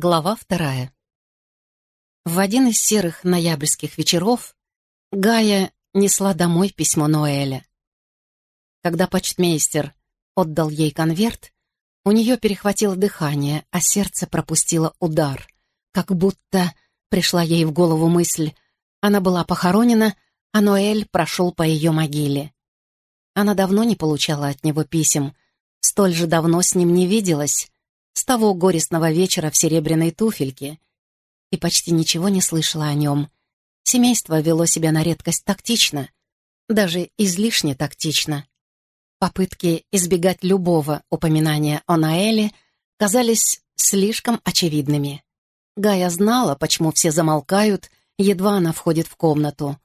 Глава вторая. В один из серых ноябрьских вечеров Гая несла домой письмо Ноэля. Когда почтмейстер отдал ей конверт, у нее перехватило дыхание, а сердце пропустило удар, как будто пришла ей в голову мысль. Она была похоронена, а Ноэль прошел по ее могиле. Она давно не получала от него писем, столь же давно с ним не виделась, с того горестного вечера в серебряной туфельке и почти ничего не слышала о нем. Семейство вело себя на редкость тактично, даже излишне тактично. Попытки избегать любого упоминания о Наэле казались слишком очевидными. Гая знала, почему все замолкают, едва она входит в комнату.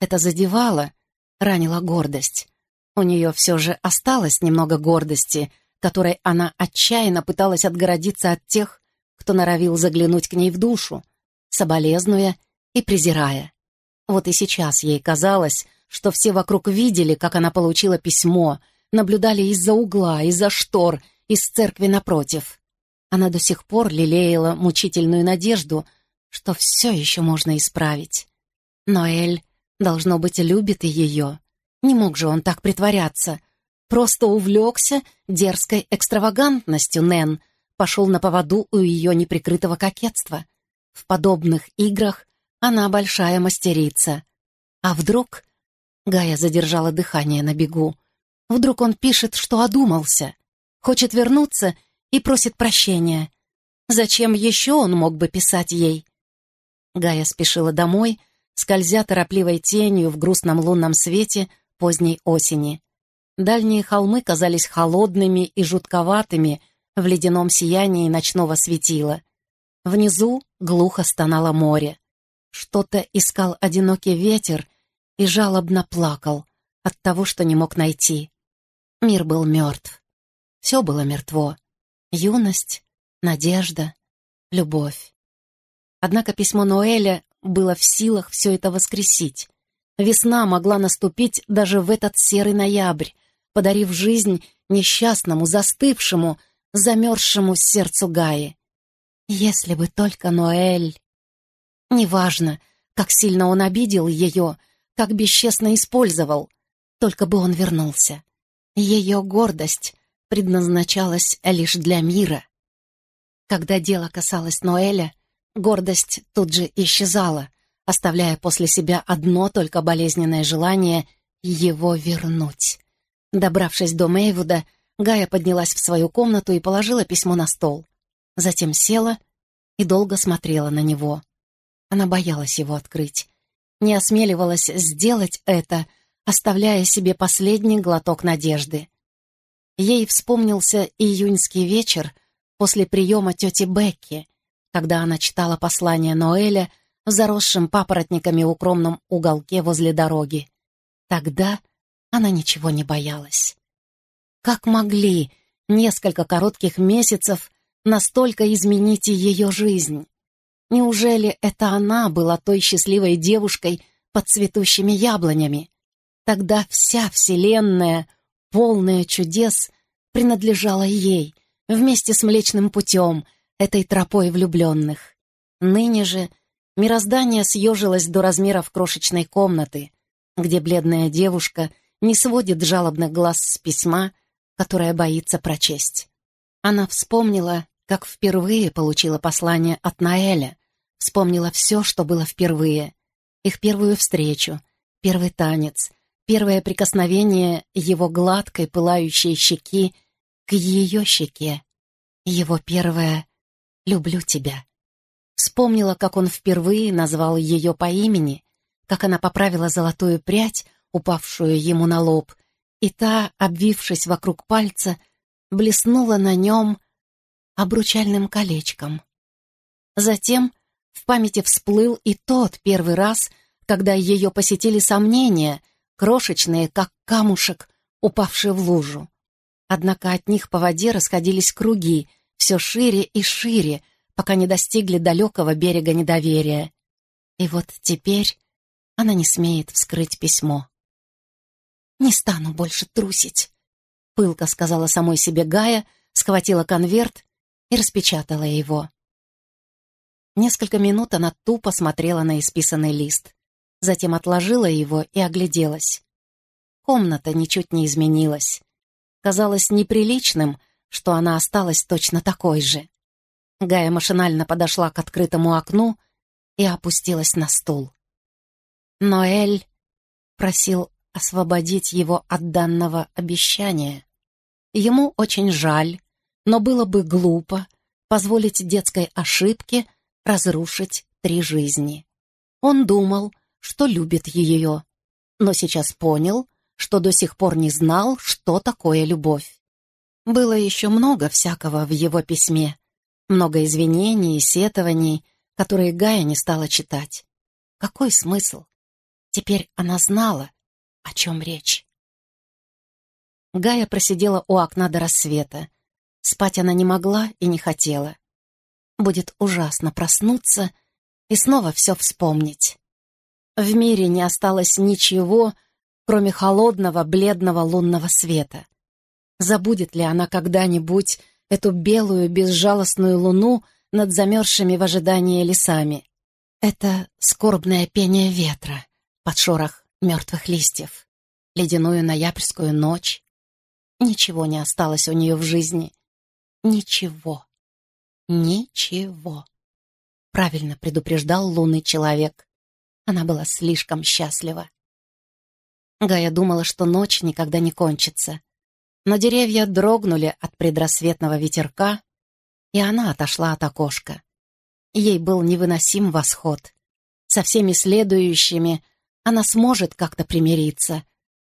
Это задевало, ранило гордость. У нее все же осталось немного гордости, которой она отчаянно пыталась отгородиться от тех, кто норовил заглянуть к ней в душу, соболезнуя и презирая. Вот и сейчас ей казалось, что все вокруг видели, как она получила письмо, наблюдали из-за угла, из-за штор, из церкви напротив. Она до сих пор лелеяла мучительную надежду, что все еще можно исправить. Но Эль, должно быть, любит и ее. Не мог же он так притворяться — Просто увлекся дерзкой экстравагантностью Нэн, пошел на поводу у ее неприкрытого кокетства. В подобных играх она большая мастерица. А вдруг... Гая задержала дыхание на бегу. Вдруг он пишет, что одумался, хочет вернуться и просит прощения. Зачем еще он мог бы писать ей? Гая спешила домой, скользя торопливой тенью в грустном лунном свете поздней осени. Дальние холмы казались холодными и жутковатыми в ледяном сиянии ночного светила. Внизу глухо стонало море. Что-то искал одинокий ветер и жалобно плакал от того, что не мог найти. Мир был мертв. Все было мертво. Юность, надежда, любовь. Однако письмо Ноэля было в силах все это воскресить. Весна могла наступить даже в этот серый ноябрь, подарив жизнь несчастному, застывшему, замерзшему сердцу Гаи. Если бы только Ноэль... Неважно, как сильно он обидел ее, как бесчестно использовал, только бы он вернулся. Ее гордость предназначалась лишь для мира. Когда дело касалось Ноэля, гордость тут же исчезала, оставляя после себя одно только болезненное желание его вернуть. Добравшись до Мейвуда, Гая поднялась в свою комнату и положила письмо на стол. Затем села и долго смотрела на него. Она боялась его открыть. Не осмеливалась сделать это, оставляя себе последний глоток надежды. Ей вспомнился июньский вечер после приема тети Бекки, когда она читала послание Ноэля в заросшем папоротниками укромном уголке возле дороги. Тогда она ничего не боялась. Как могли несколько коротких месяцев настолько изменить ее жизнь? Неужели это она была той счастливой девушкой под цветущими яблонями? Тогда вся Вселенная, полная чудес, принадлежала ей, вместе с Млечным Путем, этой тропой влюбленных. Ныне же мироздание съежилось до размеров крошечной комнаты, где бледная девушка не сводит жалобных глаз с письма, которое боится прочесть. Она вспомнила, как впервые получила послание от Наэля, вспомнила все, что было впервые. Их первую встречу, первый танец, первое прикосновение его гладкой пылающей щеки к ее щеке, его первое «люблю тебя». Вспомнила, как он впервые назвал ее по имени, как она поправила золотую прядь, упавшую ему на лоб, и та, обвившись вокруг пальца, блеснула на нем обручальным колечком. Затем в памяти всплыл и тот первый раз, когда ее посетили сомнения, крошечные, как камушек, упавшие в лужу. Однако от них по воде расходились круги, все шире и шире, пока не достигли далекого берега недоверия. И вот теперь она не смеет вскрыть письмо. «Не стану больше трусить», — пылко сказала самой себе Гая, схватила конверт и распечатала его. Несколько минут она тупо смотрела на исписанный лист, затем отложила его и огляделась. Комната ничуть не изменилась. Казалось неприличным, что она осталась точно такой же. Гая машинально подошла к открытому окну и опустилась на стул. Ноэль просил освободить его от данного обещания. Ему очень жаль, но было бы глупо позволить детской ошибке разрушить три жизни. Он думал, что любит ее, но сейчас понял, что до сих пор не знал, что такое любовь. Было еще много всякого в его письме, много извинений и сетований, которые Гая не стала читать. Какой смысл? Теперь она знала, о чем речь. Гая просидела у окна до рассвета. Спать она не могла и не хотела. Будет ужасно проснуться и снова все вспомнить. В мире не осталось ничего, кроме холодного, бледного лунного света. Забудет ли она когда-нибудь эту белую, безжалостную луну над замерзшими в ожидании лесами? Это скорбное пение ветра под шорох мертвых листьев, ледяную ноябрьскую ночь. Ничего не осталось у нее в жизни. Ничего. Ничего. Правильно предупреждал лунный человек. Она была слишком счастлива. Гая думала, что ночь никогда не кончится. Но деревья дрогнули от предрассветного ветерка, и она отошла от окошка. Ей был невыносим восход. Со всеми следующими она сможет как-то примириться.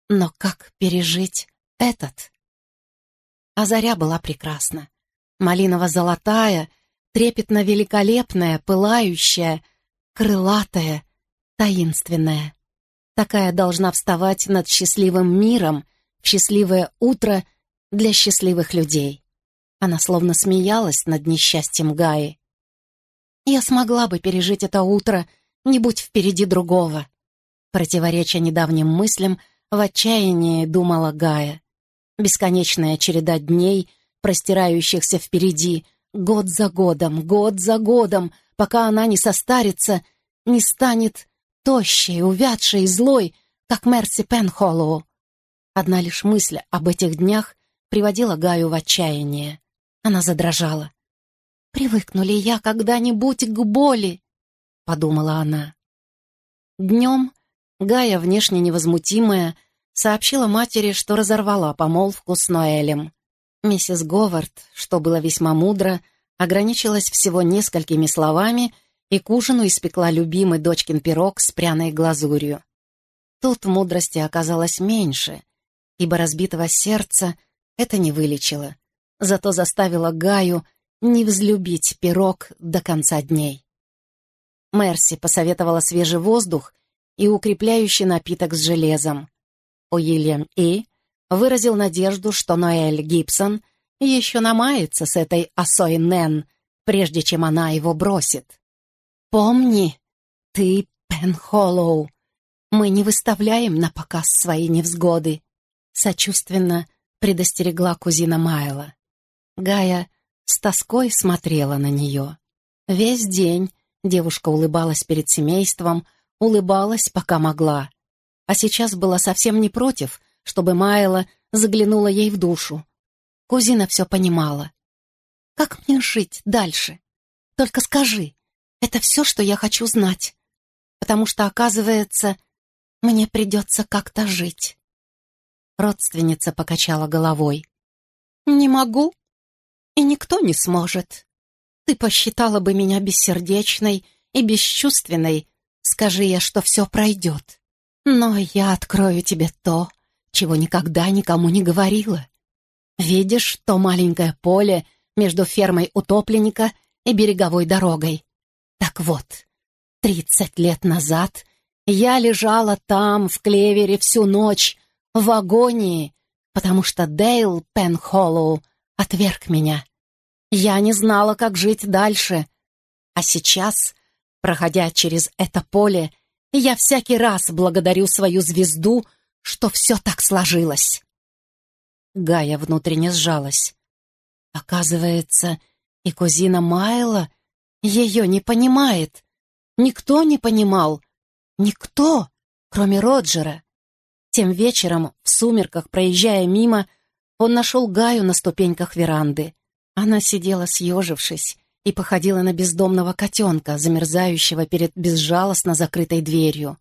Но как пережить этот? А заря была прекрасна. Малиново-золотая, трепетно-великолепная, пылающая, крылатая, таинственная. Такая должна вставать над счастливым миром в счастливое утро для счастливых людей. Она словно смеялась над несчастьем Гаи. «Я смогла бы пережить это утро, не будь впереди другого», Противореча недавним мыслям, в отчаянии думала Гая. Бесконечная череда дней, простирающихся впереди, год за годом, год за годом, пока она не состарится, не станет тощей, увядшей злой, как Мерси Пенхоллоу. Одна лишь мысль об этих днях приводила Гаю в отчаяние. Она задрожала. «Привыкну ли я когда-нибудь к боли?» — подумала она. Днем Гая, внешне невозмутимая, сообщила матери, что разорвала помолвку с Ноэлем. Миссис Говард, что было весьма мудро, ограничилась всего несколькими словами и к ужину испекла любимый дочкин пирог с пряной глазурью. Тут мудрости оказалось меньше, ибо разбитого сердца это не вылечило, зато заставило Гаю не взлюбить пирог до конца дней. Мерси посоветовала свежий воздух и укрепляющий напиток с железом. Уильям И. выразил надежду, что Ноэль Гибсон еще намается с этой осой Нэн, прежде чем она его бросит. «Помни, ты Пенхоллоу, мы не выставляем на показ свои невзгоды», сочувственно предостерегла кузина Майла. Гая с тоской смотрела на нее. Весь день девушка улыбалась перед семейством, улыбалась, пока могла. А сейчас была совсем не против, чтобы Майла заглянула ей в душу. Кузина все понимала. «Как мне жить дальше? Только скажи, это все, что я хочу знать. Потому что, оказывается, мне придется как-то жить». Родственница покачала головой. «Не могу, и никто не сможет. Ты посчитала бы меня бессердечной и бесчувственной, Скажи я, что все пройдет. Но я открою тебе то, чего никогда никому не говорила. Видишь то маленькое поле между фермой утопленника и береговой дорогой? Так вот, тридцать лет назад я лежала там, в клевере, всю ночь, в агонии, потому что Дейл Пенхоллоу отверг меня. Я не знала, как жить дальше. А сейчас Проходя через это поле, я всякий раз благодарю свою звезду, что все так сложилось. Гая внутренне сжалась. Оказывается, и кузина Майла ее не понимает. Никто не понимал. Никто, кроме Роджера. Тем вечером, в сумерках, проезжая мимо, он нашел Гаю на ступеньках веранды. Она сидела съежившись и походила на бездомного котенка, замерзающего перед безжалостно закрытой дверью.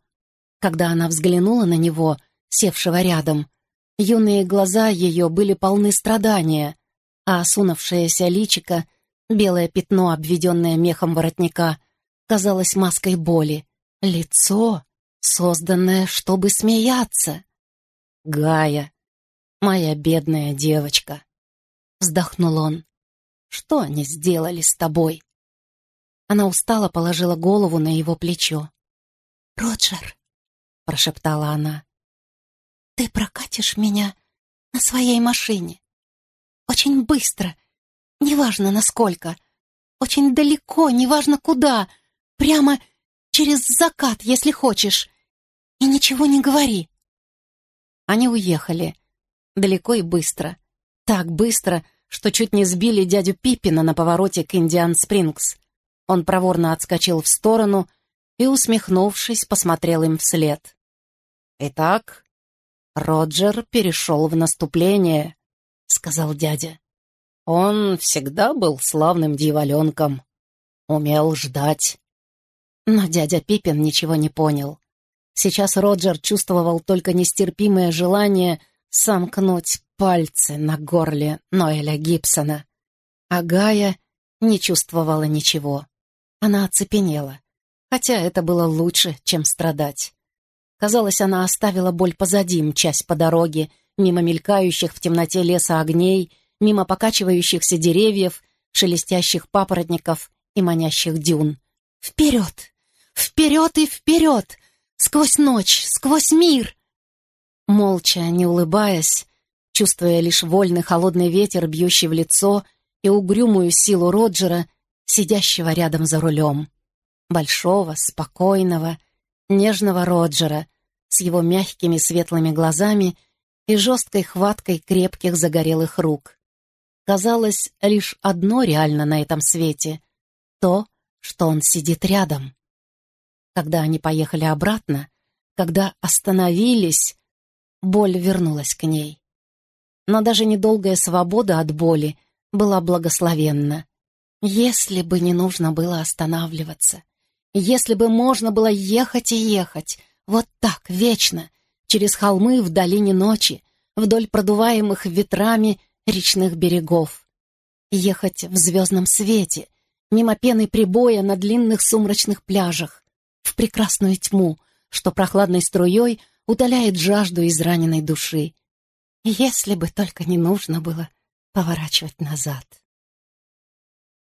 Когда она взглянула на него, севшего рядом, юные глаза ее были полны страдания, а осунувшееся личико, белое пятно, обведенное мехом воротника, казалось маской боли. Лицо, созданное, чтобы смеяться. «Гая, моя бедная девочка», — вздохнул он. «Что они сделали с тобой?» Она устало положила голову на его плечо. «Роджер», — прошептала она, — «ты прокатишь меня на своей машине. Очень быстро, неважно насколько, очень далеко, неважно куда, прямо через закат, если хочешь, и ничего не говори». Они уехали. Далеко и быстро. Так быстро, что чуть не сбили дядю Пиппина на повороте к Индиан Спрингс. Он проворно отскочил в сторону и, усмехнувшись, посмотрел им вслед. «Итак, Роджер перешел в наступление», — сказал дядя. «Он всегда был славным дьяволенком. Умел ждать». Но дядя Пиппин ничего не понял. Сейчас Роджер чувствовал только нестерпимое желание сомкнуть пальцы на горле Ноэля Гибсона. А Гая не чувствовала ничего. Она оцепенела, хотя это было лучше, чем страдать. Казалось, она оставила боль позади, мчась по дороге, мимо мелькающих в темноте леса огней, мимо покачивающихся деревьев, шелестящих папоротников и манящих дюн. «Вперед! Вперед и вперед! сквозь ночь, сквозь мир!» Молча, не улыбаясь, чувствуя лишь вольный холодный ветер, бьющий в лицо, и угрюмую силу Роджера, сидящего рядом за рулем. Большого, спокойного, нежного Роджера с его мягкими светлыми глазами и жесткой хваткой крепких загорелых рук. Казалось, лишь одно реально на этом свете — то, что он сидит рядом. Когда они поехали обратно, когда остановились, боль вернулась к ней. Но даже недолгая свобода от боли была благословенна. Если бы не нужно было останавливаться, если бы можно было ехать и ехать, вот так, вечно, через холмы в долине ночи, вдоль продуваемых ветрами речных берегов. Ехать в звездном свете, мимо пены прибоя на длинных сумрачных пляжах, в прекрасную тьму, что прохладной струей утоляет жажду израненной души. Если бы только не нужно было поворачивать назад.